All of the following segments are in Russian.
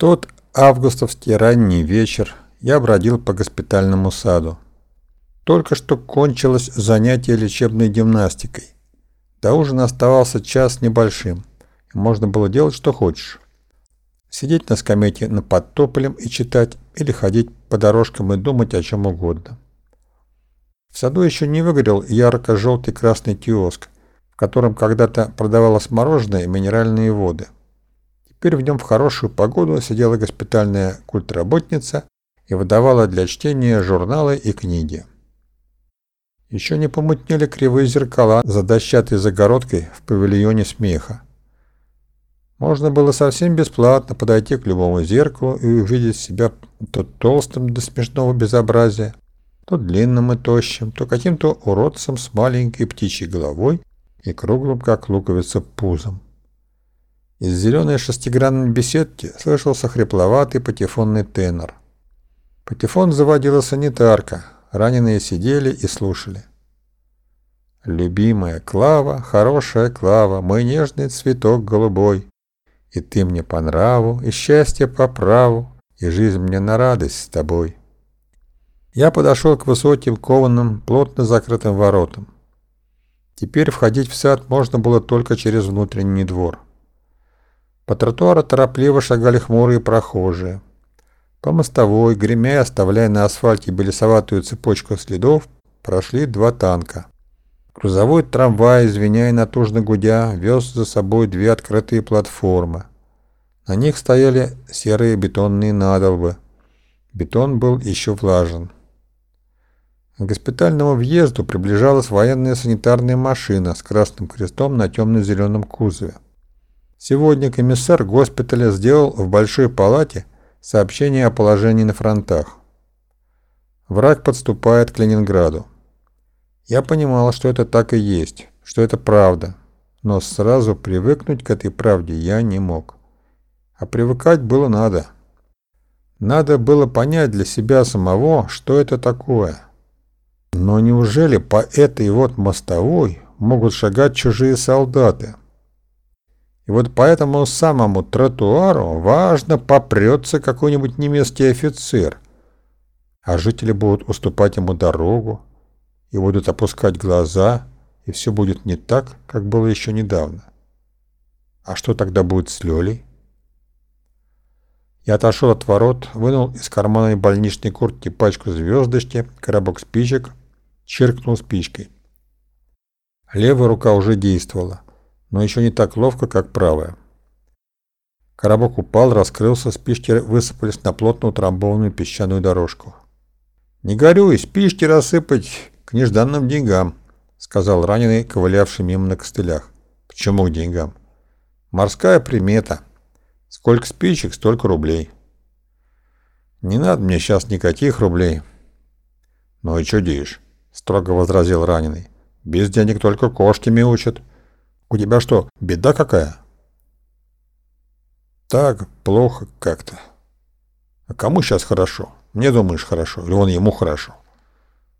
тот августовский ранний вечер я бродил по госпитальному саду. Только что кончилось занятие лечебной гимнастикой. До ужина оставался час небольшим, и можно было делать, что хочешь. Сидеть на скамейке на подтополем и читать, или ходить по дорожкам и думать о чем угодно. В саду еще не выгорел ярко-желтый красный киоск, в котором когда-то продавалось мороженое и минеральные воды. Теперь в нем в хорошую погоду сидела госпитальная культработница и выдавала для чтения журналы и книги. Еще не помутнели кривые зеркала за дощатой загородкой в павильоне смеха. Можно было совсем бесплатно подойти к любому зеркалу и увидеть себя то толстым до смешного безобразия, то длинным и тощим, то каким-то уродцем с маленькой птичьей головой и круглым, как луковица, пузом. Из зеленой шестигранной беседки слышался хрипловатый патефонный тенор. Патефон заводила санитарка, раненые сидели и слушали. «Любимая Клава, хорошая Клава, мой нежный цветок голубой, и ты мне по нраву, и счастье по праву, и жизнь мне на радость с тобой». Я подошел к высоким кованым, плотно закрытым воротам. Теперь входить в сад можно было только через внутренний двор. По тротуару торопливо шагали хмурые прохожие. По мостовой, гремя оставляя на асфальте белесоватую цепочку следов, прошли два танка. Грузовой трамвай, звеня и натужно гудя, вез за собой две открытые платформы. На них стояли серые бетонные надолбы. Бетон был еще влажен. К госпитальному въезду приближалась военная санитарная машина с красным крестом на темно-зеленом кузове. Сегодня комиссар госпиталя сделал в большой палате сообщение о положении на фронтах. Враг подступает к Ленинграду. Я понимал, что это так и есть, что это правда, но сразу привыкнуть к этой правде я не мог. А привыкать было надо. Надо было понять для себя самого, что это такое – но неужели по этой вот мостовой могут шагать чужие солдаты? И вот по этому самому тротуару важно попрется какой-нибудь немецкий офицер, а жители будут уступать ему дорогу и будут опускать глаза, и все будет не так, как было еще недавно. А что тогда будет с Лёлей? Я отошел от ворот, вынул из кармана больничной куртки пачку звездочки, коробок спичек чиркнул спичкой. Левая рука уже действовала, но еще не так ловко, как правая. Коробок упал, раскрылся, спички высыпались на плотно утрамбованную песчаную дорожку. «Не горюй, спички рассыпать к нежданным деньгам», сказал раненый, ковылявший мимо на костылях. «Почему к деньгам?» «Морская примета. Сколько спичек, столько рублей». «Не надо мне сейчас никаких рублей». «Ну и что деешь?» — строго возразил раненый. «Без денег только кошки мяучат. У тебя что, беда какая?» «Так, плохо как-то. А кому сейчас хорошо? Мне, думаешь, хорошо? Или он ему хорошо?»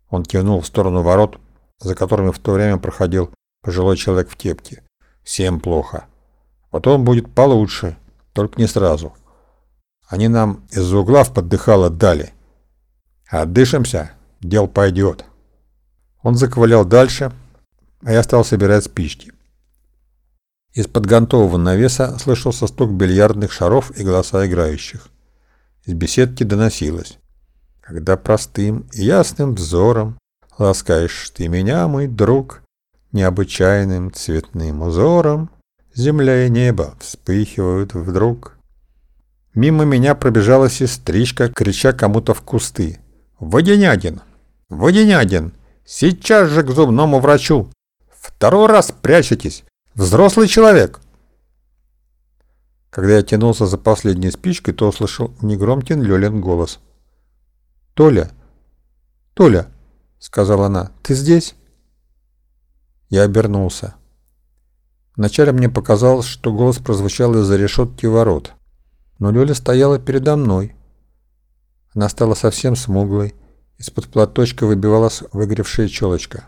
Он кивнул в сторону ворот, за которыми в то время проходил пожилой человек в кепке. «Всем плохо. Потом будет получше, только не сразу. Они нам из-за угла в поддыхало дали. Отдышимся, дел пойдет». Он заковылял дальше, а я стал собирать спички. Из-под гонтового навеса слышался стук бильярдных шаров и голоса играющих. Из беседки доносилось. «Когда простым и ясным взором ласкаешь ты меня, мой друг, необычайным цветным узором, земля и небо вспыхивают вдруг». Мимо меня пробежала сестричка, крича кому-то в кусты. «Водянядин! Водянядин! Сейчас же к зубному врачу! Второй раз прячетесь! Взрослый человек!» Когда я тянулся за последней спичкой, то услышал негромкий Лёлин голос. «Толя! Толя!» — сказала она. «Ты здесь?» Я обернулся. Вначале мне показалось, что голос прозвучал из-за решетки ворот. Но Лёля стояла передо мной. Она стала совсем смуглой, из-под платочка выбивалась выгоревшая челочка.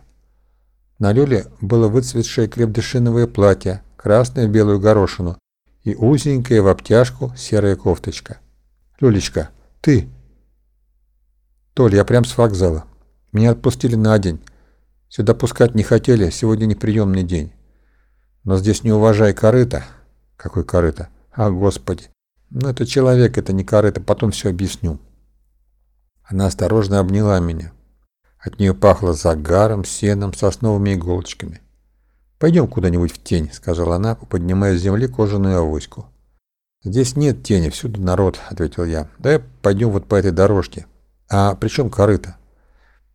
На люле было выцветшее крепдышиновое платье, красное в белую горошину и узенькая в обтяжку серая кофточка. Лёлечка, ты? Толь, я прям с вокзала. Меня отпустили на день. Сюда пускать не хотели, сегодня неприемный день. Но здесь не уважай корыто. Какой корыто? А, господи. Ну это человек, это не корыто, потом все объясню. Она осторожно обняла меня. От нее пахло загаром, сеном, сосновыми иголочками. «Пойдем куда-нибудь в тень», — сказала она, поднимая с земли кожаную авоську. «Здесь нет тени, всюду народ», — ответил я. «Давай пойдем вот по этой дорожке». «А при чем корыто?»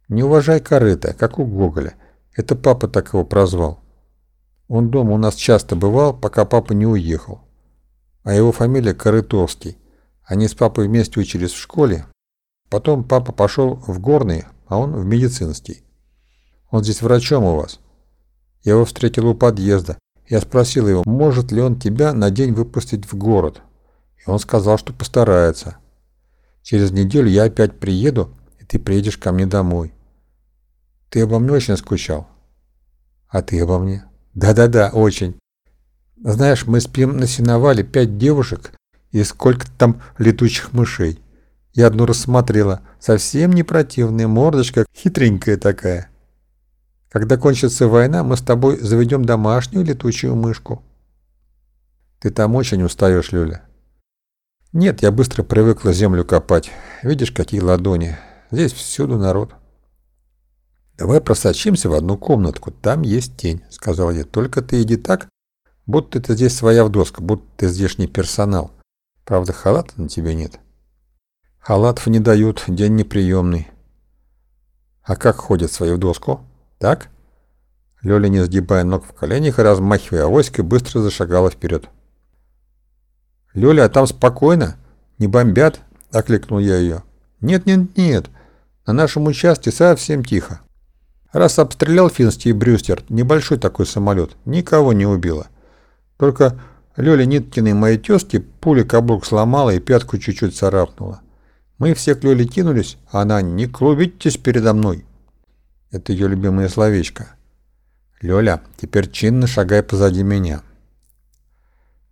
«Не уважай корыто, как у Гоголя. Это папа так его прозвал. Он дома у нас часто бывал, пока папа не уехал. А его фамилия Корытовский. Они с папой вместе учились в школе. Потом папа пошел в горный, а он в медицинский. Он здесь врачом у вас. Я его встретил у подъезда. Я спросил его, может ли он тебя на день выпустить в город. И он сказал, что постарается. Через неделю я опять приеду, и ты приедешь ко мне домой. Ты обо мне очень скучал. А ты обо мне? Да-да-да, очень. Знаешь, мы спим на сеновале пять девушек и сколько там летучих мышей. Я одну рассмотрела. Совсем не противная, мордочка хитренькая такая. Когда кончится война, мы с тобой заведем домашнюю летучую мышку. Ты там очень устаешь, Люля. Нет, я быстро привыкла землю копать. Видишь, какие ладони. Здесь всюду народ. Давай просочимся в одну комнатку, там есть тень, сказал я. Только ты иди так, будто ты здесь своя в доску, будто ты здешний персонал. Правда, халата на тебе нет. Халатов не дают, день неприемный. А как ходят свою доску? Так? Лёля, не сгибая ног в коленях и размахивая авоськой, быстро зашагала вперед. «Лёля, а там спокойно? Не бомбят?» — окликнул я ее. «Нет, нет, нет. На нашем участке совсем тихо. Раз обстрелял финский Брюстер, небольшой такой самолет, никого не убило. Только Лёля Ниткиной моей тёзки пуля каблук сломала и пятку чуть-чуть царапнула. Мы все к Лёле кинулись, а она «Не клубитесь передо мной». Это ее любимое словечко. «Лёля, теперь чинно шагай позади меня».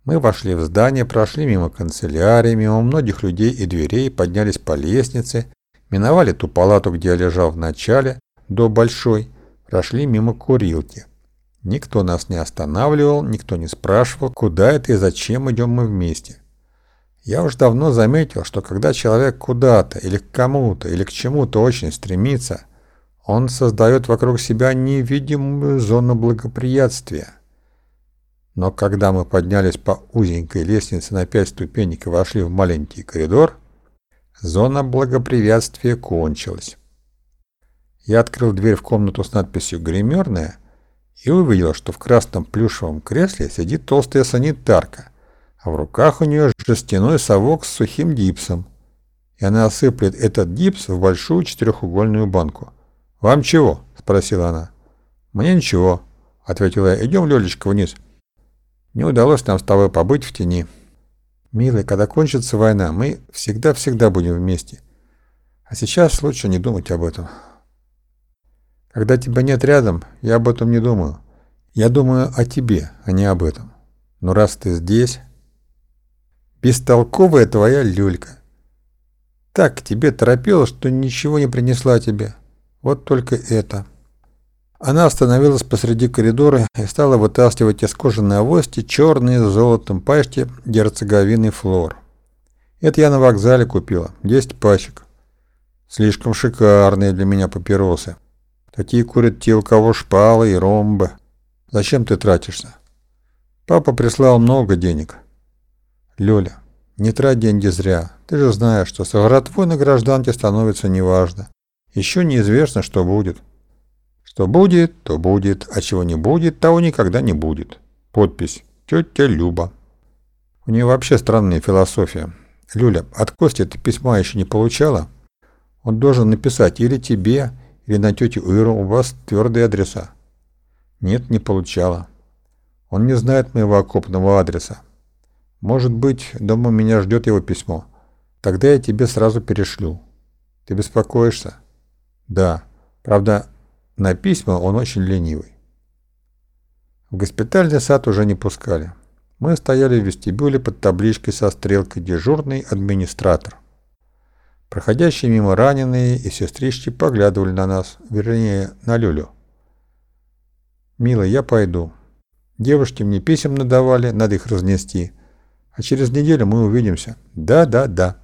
Мы вошли в здание, прошли мимо канцелярии, мимо многих людей и дверей, поднялись по лестнице, миновали ту палату, где я лежал в начале, до большой, прошли мимо курилки. Никто нас не останавливал, никто не спрашивал, куда это и зачем идем мы вместе. Я уж давно заметил, что когда человек куда-то или к кому-то или к чему-то очень стремится, он создает вокруг себя невидимую зону благоприятствия. Но когда мы поднялись по узенькой лестнице на пять ступенек и вошли в маленький коридор, зона благоприятствия кончилась. Я открыл дверь в комнату с надписью «Гримерная» и увидел, что в красном плюшевом кресле сидит толстая санитарка – а в руках у нее жестяной совок с сухим гипсом. И она осыплет этот гипс в большую четырехугольную банку. «Вам чего?» – спросила она. «Мне ничего», – ответила я. «Идем, Лёлечка, вниз». Не удалось нам с тобой побыть в тени. Милый, когда кончится война, мы всегда-всегда будем вместе. А сейчас лучше не думать об этом. Когда тебя нет рядом, я об этом не думаю. Я думаю о тебе, а не об этом. Но раз ты здесь, Бестолковая твоя люлька. Так тебе торопила, что ничего не принесла тебе. Вот только это. Она остановилась посреди коридора и стала вытаскивать из кожаной авости черные с золотом пачки герцоговины флор. Это я на вокзале купила, 10 пачек. Слишком шикарные для меня папиросы. Такие курят те, у кого шпалы и ромбы. Зачем ты тратишься? Папа прислал много денег. Лёля, не трать деньги зря. Ты же знаешь, что со вратвой на гражданке становится неважно. Еще неизвестно, что будет. Что будет, то будет, а чего не будет, того никогда не будет. Подпись «Тетя Люба». У нее вообще странная философия. Люля, от Кости ты письма еще не получала? Он должен написать или тебе, или на тетю Иру, у вас твердые адреса. Нет, не получала. Он не знает моего окопного адреса. Может быть, дома меня ждет его письмо. Тогда я тебе сразу перешлю. Ты беспокоишься? Да. Правда, на письма он очень ленивый. В госпитальный сад уже не пускали. Мы стояли в вестибюле под табличкой со стрелкой «Дежурный администратор». Проходящие мимо раненые и сестрички поглядывали на нас, вернее, на Люлю. «Милый, я пойду. Девушки мне писем надавали, надо их разнести. А через неделю мы увидимся. Да, да, да».